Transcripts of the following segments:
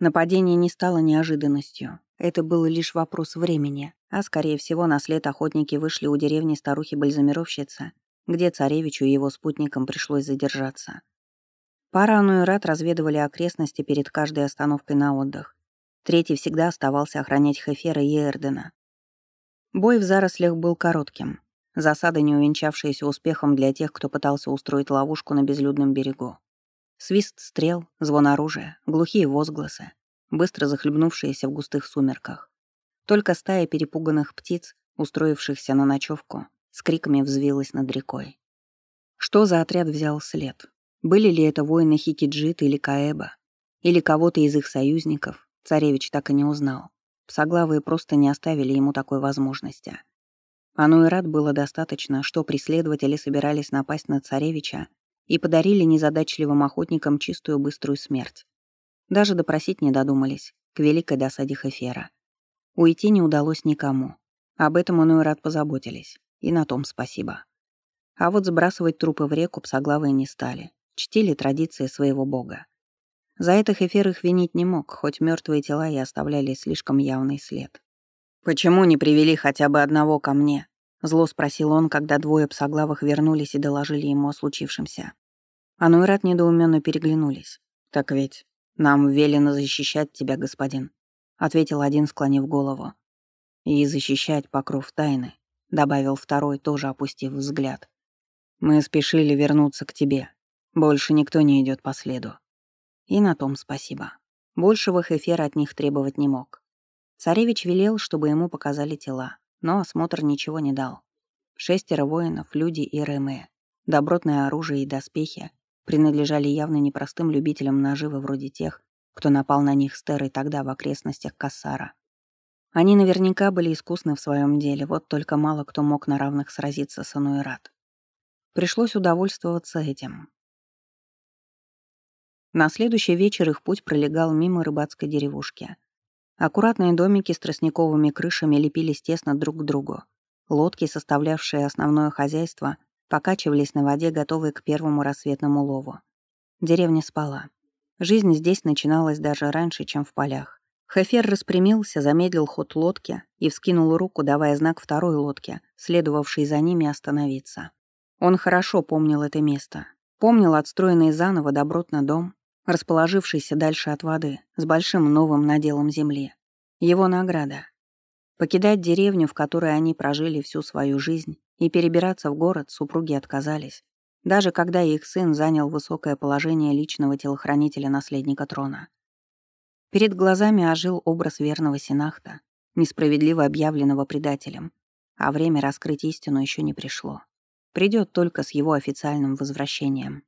Нападение не стало неожиданностью. Это был лишь вопрос времени, а, скорее всего, на след охотники вышли у деревни старухи-бальзамировщицы, где царевичу и его спутникам пришлось задержаться. Пара Ануэрат разведывали окрестности перед каждой остановкой на отдых. Третий всегда оставался охранять Хефера и Эрдена. Бой в зарослях был коротким. Засада, не увенчавшаяся успехом для тех, кто пытался устроить ловушку на безлюдном берегу. Свист стрел, звон оружия, глухие возгласы, быстро захлебнувшиеся в густых сумерках. Только стая перепуганных птиц, устроившихся на ночевку, с криками взвилась над рекой. Что за отряд взял след? Были ли это воины Хикиджит или Каэба? Или кого-то из их союзников? Царевич так и не узнал. Псоглавые просто не оставили ему такой возможности. Оно и рад было достаточно, что преследователи собирались напасть на царевича и подарили незадачливым охотникам чистую быструю смерть. Даже допросить не додумались, к великой досаде Хефера. Уйти не удалось никому. Об этом он и рад позаботились, и на том спасибо. А вот сбрасывать трупы в реку псоглавые не стали, чтили традиции своего бога. За это Хефер их винить не мог, хоть мертвые тела и оставляли слишком явный след. «Почему не привели хотя бы одного ко мне?» — зло спросил он, когда двое псоглавых вернулись и доложили ему о случившемся. Ануэрат недоуменно переглянулись. «Так ведь нам велено защищать тебя, господин», — ответил один, склонив голову. «И защищать покров тайны», — добавил второй, тоже опустив взгляд. «Мы спешили вернуться к тебе. Больше никто не идет по следу». И на том спасибо. Большего Хефер от них требовать не мог. Царевич велел, чтобы ему показали тела, но осмотр ничего не дал. Шестеро воинов, люди и Реме, добротное оружие и доспехи принадлежали явно непростым любителям наживы вроде тех, кто напал на них с Терой тогда в окрестностях Кассара. Они наверняка были искусны в своем деле, вот только мало кто мог на равных сразиться с Ануэрат. Пришлось удовольствоваться этим. На следующий вечер их путь пролегал мимо рыбацкой деревушки. Аккуратные домики с тростниковыми крышами лепились тесно друг к другу. Лодки, составлявшие основное хозяйство, покачивались на воде, готовые к первому рассветному лову. Деревня спала. Жизнь здесь начиналась даже раньше, чем в полях. Хефер распрямился, замедлил ход лодки и вскинул руку, давая знак второй лодке, следовавшей за ними, остановиться. Он хорошо помнил это место. Помнил отстроенный заново добротный дом, расположившийся дальше от воды, с большим новым наделом земли. Его награда. Покидать деревню, в которой они прожили всю свою жизнь, и перебираться в город супруги отказались, даже когда их сын занял высокое положение личного телохранителя-наследника трона. Перед глазами ожил образ верного Синахта, несправедливо объявленного предателем, а время раскрыть истину еще не пришло. Придет только с его официальным возвращением.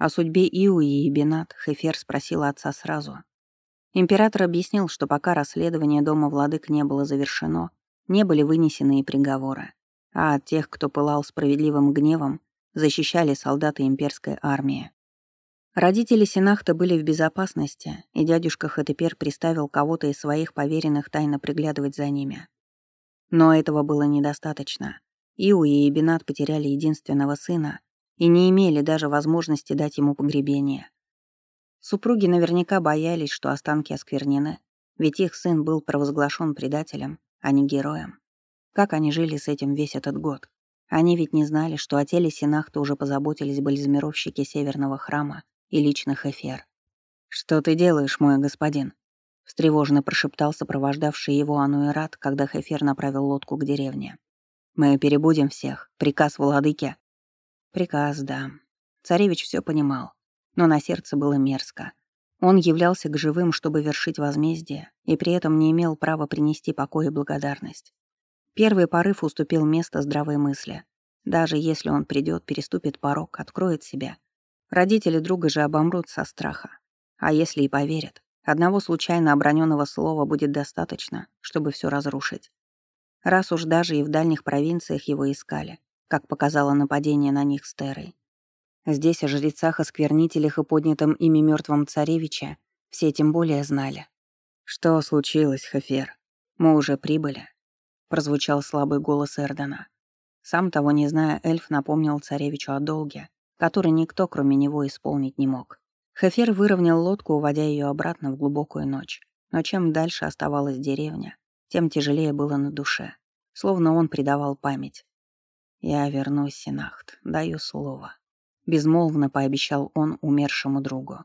О судьбе Иуи и Бенат Хефер спросила отца сразу. Император объяснил, что пока расследование дома владык не было завершено, не были вынесены и приговоры, а от тех, кто пылал справедливым гневом, защищали солдаты имперской армии. Родители Синахта были в безопасности, и дядюшка Хатепер приставил кого-то из своих поверенных тайно приглядывать за ними. Но этого было недостаточно. Иуи и Бенат потеряли единственного сына, и не имели даже возможности дать ему погребение. Супруги наверняка боялись, что останки осквернены, ведь их сын был провозглашен предателем, а не героем. Как они жили с этим весь этот год? Они ведь не знали, что о теле Синахта уже позаботились бальзамировщики Северного храма и личных эфир. «Что ты делаешь, мой господин?» — встревоженно прошептал сопровождавший его Ануэрат, когда Хефер направил лодку к деревне. «Мы перебудем всех. Приказ владыки Приказ, да. Царевич все понимал, но на сердце было мерзко. Он являлся к живым, чтобы вершить возмездие, и при этом не имел права принести покой и благодарность. Первый порыв уступил место здравой мысли. Даже если он придет, переступит порог, откроет себя. Родители друга же обомрут со страха. А если и поверят, одного случайно оброненного слова будет достаточно, чтобы все разрушить. Раз уж даже и в дальних провинциях его искали, как показало нападение на них с Терой. Здесь о жрецах-осквернителях и поднятом ими мертвом царевиче все тем более знали. «Что случилось, Хафер? Мы уже прибыли», — прозвучал слабый голос Эрдена. Сам того не зная, эльф напомнил царевичу о долге, который никто, кроме него, исполнить не мог. Хефер выровнял лодку, уводя ее обратно в глубокую ночь. Но чем дальше оставалась деревня, тем тяжелее было на душе. Словно он предавал память. «Я вернусь, Синахт, даю слово». Безмолвно пообещал он умершему другу.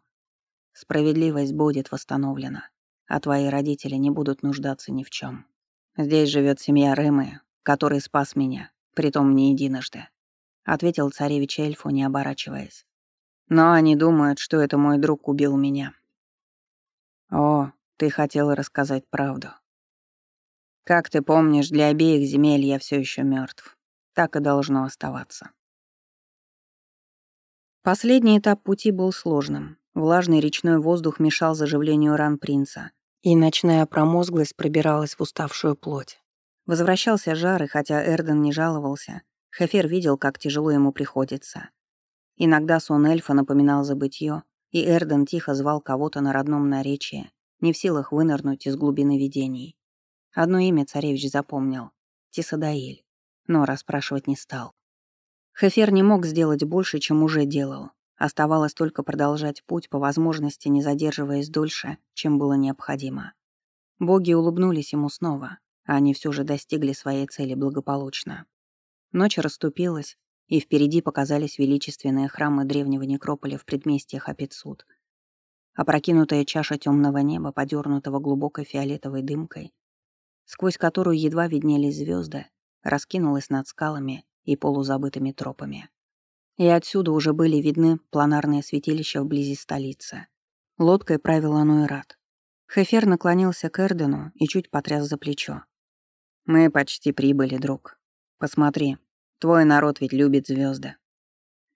«Справедливость будет восстановлена, а твои родители не будут нуждаться ни в чем. Здесь живет семья Рэмы, который спас меня, притом не единожды», — ответил царевич эльфу, не оборачиваясь. «Но они думают, что это мой друг убил меня». «О, ты хотела рассказать правду», как ты помнишь, для обеих земель я все еще мертв. Так и должно оставаться. Последний этап пути был сложным. Влажный речной воздух мешал заживлению ран принца, и ночная промозглость пробиралась в уставшую плоть. Возвращался жар, и хотя Эрден не жаловался, Хефер видел, как тяжело ему приходится. Иногда сон эльфа напоминал забытье, и Эрден тихо звал кого-то на родном наречии, не в силах вынырнуть из глубины видений. Одно имя царевич запомнил — Тисадаиль, но расспрашивать не стал. Хефер не мог сделать больше, чем уже делал. Оставалось только продолжать путь, по возможности не задерживаясь дольше, чем было необходимо. Боги улыбнулись ему снова, а они все же достигли своей цели благополучно. Ночь расступилась, и впереди показались величественные храмы древнего некрополя в предместьях Апицуд. Опрокинутая чаша темного неба, подернутого глубокой фиолетовой дымкой, сквозь которую едва виднелись звезды, раскинулась над скалами и полузабытыми тропами. И отсюда уже были видны планарные святилища вблизи столицы. Лодкой правил Ануэрат. Хефер наклонился к Эрдену и чуть потряс за плечо. «Мы почти прибыли, друг. Посмотри, твой народ ведь любит звезды.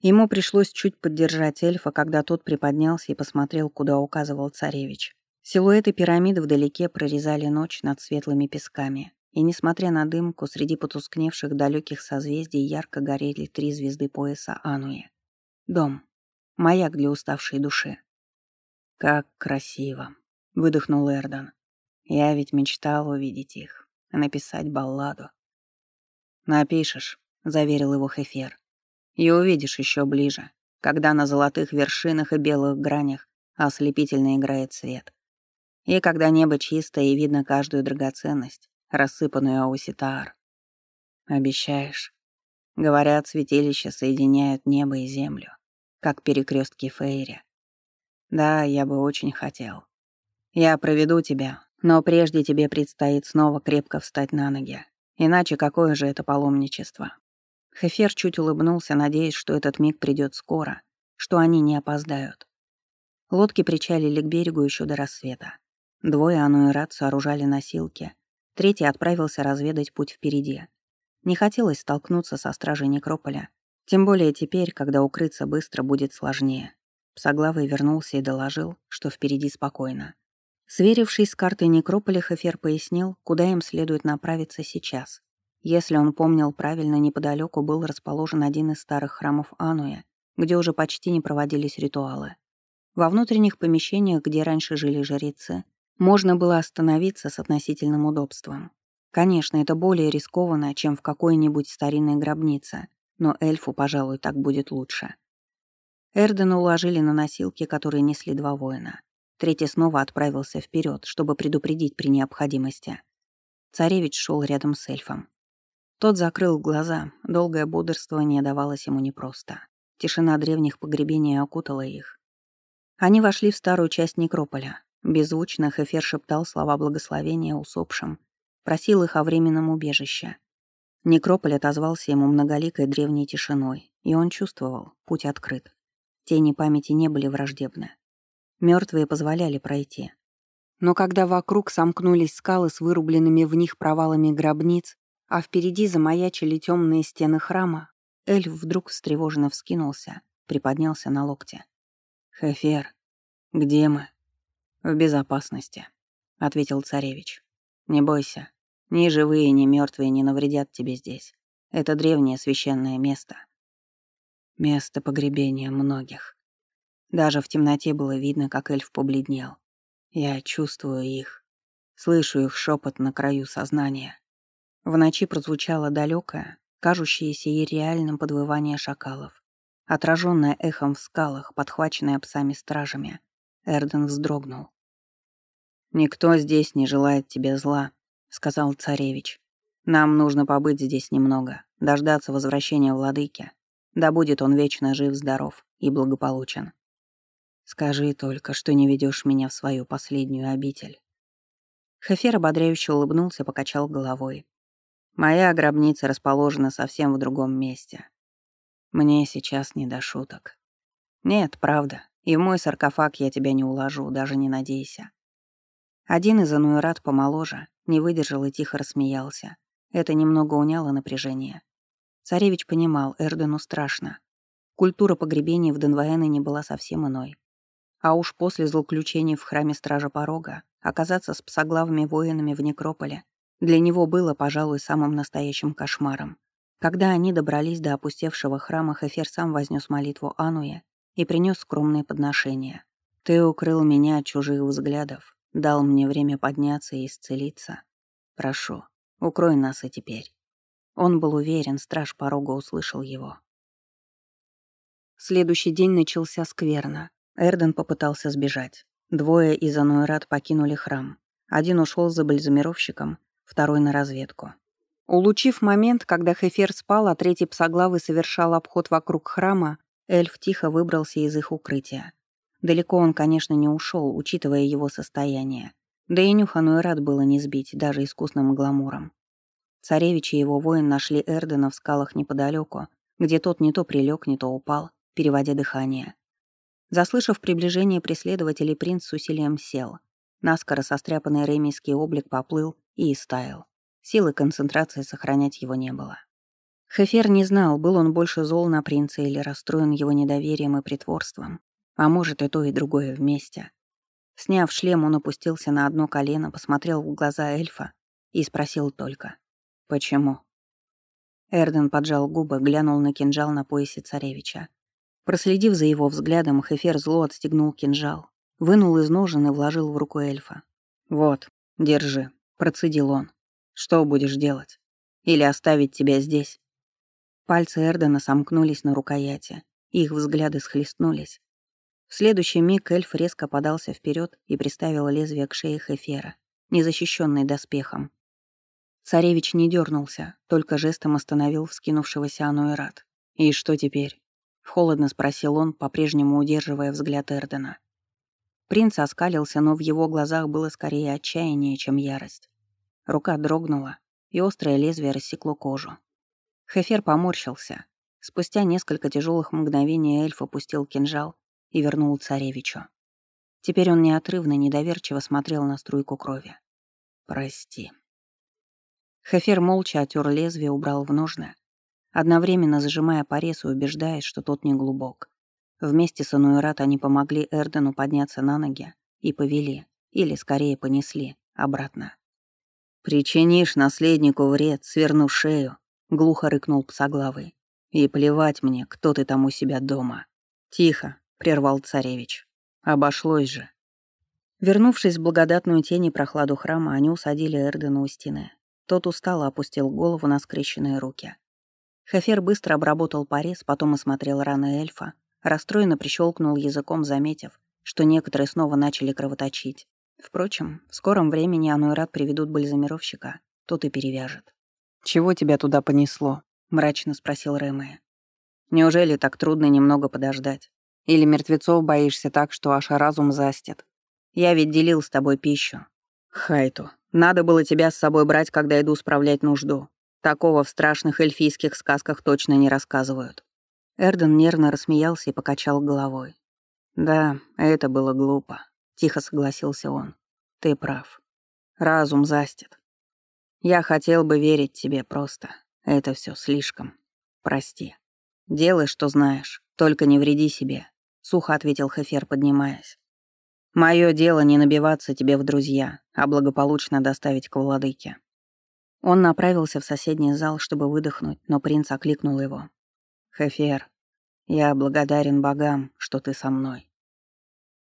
Ему пришлось чуть поддержать эльфа, когда тот приподнялся и посмотрел, куда указывал царевич. Силуэты пирамид вдалеке прорезали ночь над светлыми песками, и, несмотря на дымку, среди потускневших далеких созвездий ярко горели три звезды пояса Ануи. Дом. Маяк для уставшей души. «Как красиво!» — выдохнул Эрдан. «Я ведь мечтал увидеть их, написать балладу». «Напишешь», — заверил его Хефер. «И увидишь еще ближе, когда на золотых вершинах и белых гранях ослепительно играет свет. И когда небо чистое и видно каждую драгоценность, рассыпанную ауситаар. Обещаешь? Говорят, святилища соединяют небо и землю, как перекрестки Фейри. Да, я бы очень хотел. Я проведу тебя, но прежде тебе предстоит снова крепко встать на ноги. Иначе какое же это паломничество? Хефер чуть улыбнулся, надеясь, что этот миг придет скоро, что они не опоздают. Лодки причалили к берегу еще до рассвета. Двое Ану и Рад сооружали носилки. Третий отправился разведать путь впереди. Не хотелось столкнуться со стражей Некрополя, тем более теперь, когда укрыться быстро будет сложнее. Псоглавый вернулся и доложил, что впереди спокойно. Сверившись с картой Некрополя, Хефер пояснил, куда им следует направиться сейчас. Если он помнил правильно, неподалеку был расположен один из старых храмов Ануя, где уже почти не проводились ритуалы. Во внутренних помещениях, где раньше жили жрецы, можно было остановиться с относительным удобством. Конечно, это более рискованно, чем в какой-нибудь старинной гробнице, но эльфу, пожалуй, так будет лучше. Эрдена уложили на носилки, которые несли два воина. Третий снова отправился вперед, чтобы предупредить при необходимости. Царевич шел рядом с эльфом. Тот закрыл глаза, долгое бодрствование давалось ему непросто. Тишина древних погребений окутала их. Они вошли в старую часть некрополя, Беззвучно Хефер шептал слова благословения усопшим, просил их о временном убежище. Некрополь отозвался ему многоликой древней тишиной, и он чувствовал, путь открыт. Тени памяти не были враждебны. Мертвые позволяли пройти. Но когда вокруг сомкнулись скалы с вырубленными в них провалами гробниц, а впереди замаячили темные стены храма, эльф вдруг встревоженно вскинулся, приподнялся на локте. «Хефер, где мы?» «В безопасности», — ответил царевич. «Не бойся. Ни живые, ни мертвые не навредят тебе здесь. Это древнее священное место. Место погребения многих. Даже в темноте было видно, как эльф побледнел. Я чувствую их, слышу их шепот на краю сознания. В ночи прозвучало далекое, кажущееся ей реальным подвывание шакалов, отраженная эхом в скалах, подхваченная псами-стражами. Эрден вздрогнул. «Никто здесь не желает тебе зла», — сказал царевич. «Нам нужно побыть здесь немного, дождаться возвращения владыки. Да будет он вечно жив-здоров и благополучен. Скажи только, что не ведешь меня в свою последнюю обитель». Хефер ободряюще улыбнулся, покачал головой. «Моя гробница расположена совсем в другом месте. Мне сейчас не до шуток. Нет, правда, и в мой саркофаг я тебя не уложу, даже не надейся. Один из ануэрат помоложе, не выдержал и тихо рассмеялся. Это немного уняло напряжение. Царевич понимал, Эрдену страшно. Культура погребения в Денваэне не была совсем иной. А уж после злоключений в храме Стража Порога оказаться с псоглавыми воинами в некрополе для него было, пожалуй, самым настоящим кошмаром. Когда они добрались до опустевшего храма, Хефер сам вознес молитву Ануе и принес скромные подношения. «Ты укрыл меня от чужих взглядов, Дал мне время подняться и исцелиться. Прошу, укрой нас и теперь. Он был уверен, страж порога услышал его. Следующий день начался скверно. Эрден попытался сбежать. Двое из Ануэрат покинули храм. Один ушел за бальзамировщиком, второй на разведку. Улучив момент, когда Хефер спал, а третий псоглавый совершал обход вокруг храма, эльф тихо выбрался из их укрытия. Далеко он, конечно, не ушел, учитывая его состояние. Да и Нюхану и рад было не сбить, даже искусным гламуром. Царевич и его воин нашли Эрдена в скалах неподалеку, где тот не то прилег, не то упал, переводя дыхание. Заслышав приближение преследователей, принц с усилием сел. Наскоро состряпанный ремейский облик поплыл и истаял. Силы концентрации сохранять его не было. Хефер не знал, был он больше зол на принца или расстроен его недоверием и притворством. А может, и то, и другое вместе. Сняв шлем, он опустился на одно колено, посмотрел в глаза эльфа и спросил только «Почему?». Эрден поджал губы, глянул на кинжал на поясе царевича. Проследив за его взглядом, Хефер зло отстегнул кинжал, вынул из ножен и вложил в руку эльфа. «Вот, держи», — процедил он. «Что будешь делать? Или оставить тебя здесь?» Пальцы Эрдена сомкнулись на рукояти, их взгляды схлестнулись. В следующий миг эльф резко подался вперед и приставил лезвие к шее Хефера, незащищенной доспехом. Царевич не дернулся, только жестом остановил вскинувшегося Ануэрат. «И что теперь?» — холодно спросил он, по-прежнему удерживая взгляд Эрдена. Принц оскалился, но в его глазах было скорее отчаяние, чем ярость. Рука дрогнула, и острое лезвие рассекло кожу. Хефер поморщился. Спустя несколько тяжелых мгновений эльф опустил кинжал и вернул царевичу. Теперь он неотрывно, недоверчиво смотрел на струйку крови. «Прости». Хефер молча отер лезвие, убрал в ножны, одновременно зажимая порез и убеждаясь, что тот не глубок. Вместе с Ануэрат они помогли Эрдену подняться на ноги и повели, или скорее понесли, обратно. «Причинишь наследнику вред, сверну шею», — глухо рыкнул псоглавый. «И плевать мне, кто ты там у себя дома. Тихо, прервал царевич. Обошлось же. Вернувшись в благодатную тень и прохладу храма, они усадили Эрдена у стены. Тот устало опустил голову на скрещенные руки. Хефер быстро обработал порез, потом осмотрел раны эльфа, расстроенно прищелкнул языком, заметив, что некоторые снова начали кровоточить. Впрочем, в скором времени Ануэрат приведут бальзамировщика, тот и перевяжет. «Чего тебя туда понесло?» — мрачно спросил Рэмэ. «Неужели так трудно немного подождать? Или мертвецов боишься так, что аж разум застит. Я ведь делил с тобой пищу. Хайту, надо было тебя с собой брать, когда иду справлять нужду. Такого в страшных эльфийских сказках точно не рассказывают. Эрден нервно рассмеялся и покачал головой. «Да, это было глупо», — тихо согласился он. «Ты прав. Разум застит. Я хотел бы верить тебе просто. Это все слишком. Прости. Делай, что знаешь, только не вреди себе сухо ответил Хефер, поднимаясь. Мое дело не набиваться тебе в друзья, а благополучно доставить к владыке. Он направился в соседний зал, чтобы выдохнуть, но принц окликнул его. «Хефер, я благодарен богам, что ты со мной.